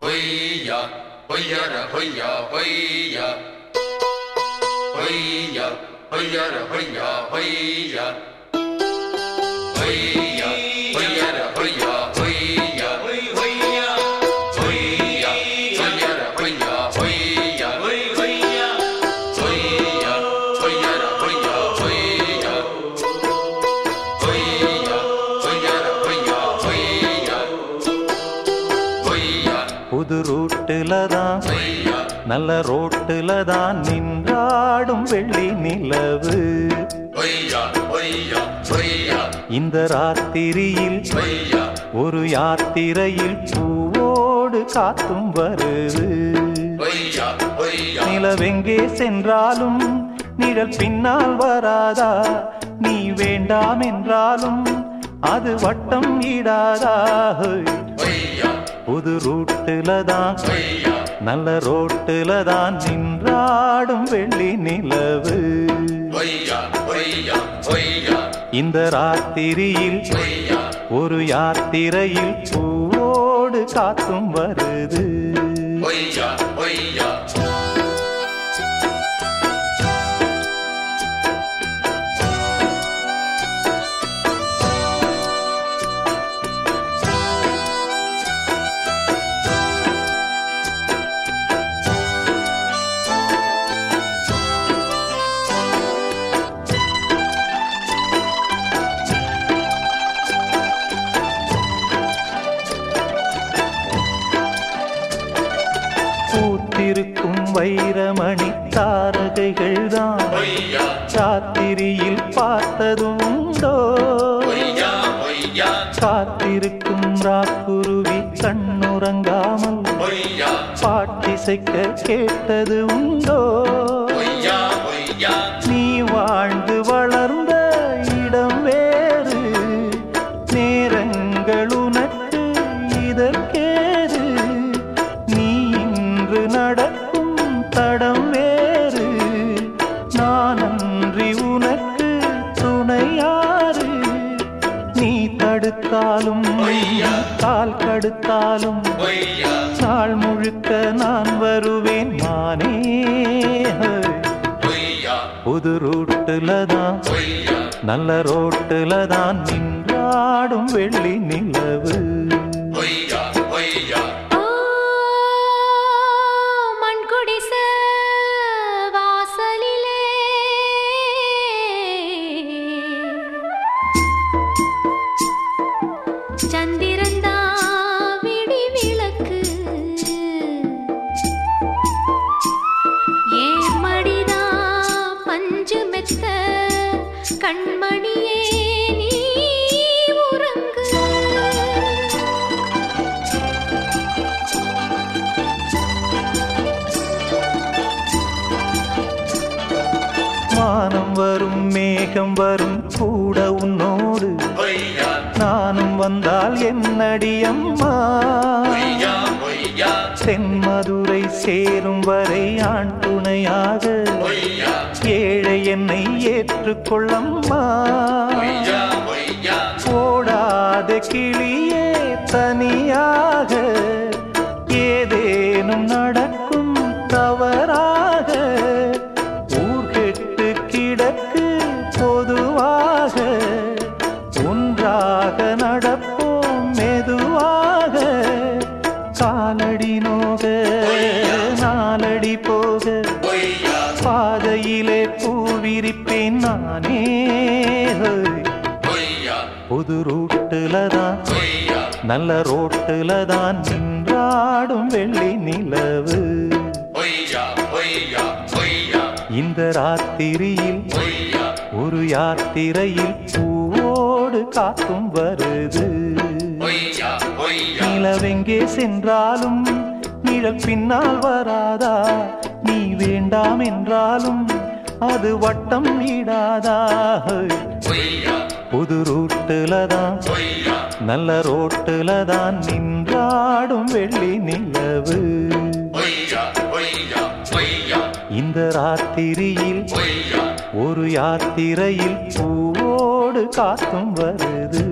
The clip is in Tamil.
Hoya, hoya ra hoya, hoya. Hoya, hoya ra hoya, hoya. Hoya. புது தான் நல்ல ரோட்டுல தான் நின்றாடும் வெள்ளி நிலவு. இந்த ராத்திரியில் ஒரு யாத்திரையில் பூவோடு காத்தும் வருது. நிலவெங்கே சென்றாலும் நிழல் பின்னால் வராதா? நீ வேண்டாம் என்றாலும் அது வட்டம் ஈடாதா புது ரூட்டுல தான். நல்ல ரோட்டுல தான் நின்றாடும் வெள்ளி நிலவு. இந்த ராத்திரியில் ஒரு யாத்திரையில் பூவோடு காத்தும் வருது. தாரகைகள் தான். ஹொய்யா ராத்திரியில் பார்த்ததும் உண்டோ காத்திருக்கும் ராக்குருவி கண்ணுறங்காமல் பாட்டிசைக்க கேட்டது உண்டோ நீ வாழ்ந்து வளர்ந்த இடம் வேறு. நேரங்கள் அன்றி உனக்கு துணையாறு நீ தடுத்தாலும். கால் கடுத்தாலும் நாள் முழுக்க நான் வருவேன் மானே. புது ரூட்டுல தான் நல்ல ரோட்டுல தான் நின்றாடும் வெள்ளி நிலவு. கண்மணியே நீ உறங்கு. மானம் வரும் மேகம் வரும் கூட உன்னோடு. நானும் வந்தால் என்னடி அம்மா? தென்மதுரை சேரும் வரை ஆண் துணையாக ஏழை என்னை ஏற்றுக்கொள்ளம்மா. ஓடாத கிளியே தனியாக ஏதேனும் நடக்கும் பாதையிலே பூவிரிப்பேன் நானே. புது ரூட்டுல தான் நல்ல ரோட்டுல தான் நின்றாடும் வெள்ளி நிலவு. இந்த ராத்திரியில் ஒரு யாத்திரையில் பூவோடு காத்தும் வருது. நிலவெங்கே சென்றாலும் நிழல் பின்னால் வராதா? நீ வேண்டாம் என்றாலும் அது வட்டம் ஹொய்யா புது ரூட்டுல தான். நல்ல ரோட்டுல தான் நின்றாடும் வெள்ளி நிலவு. இந்த ராத்திரியில் ஒரு யாத்திரையில் பூவோடு காத்தும் வருது.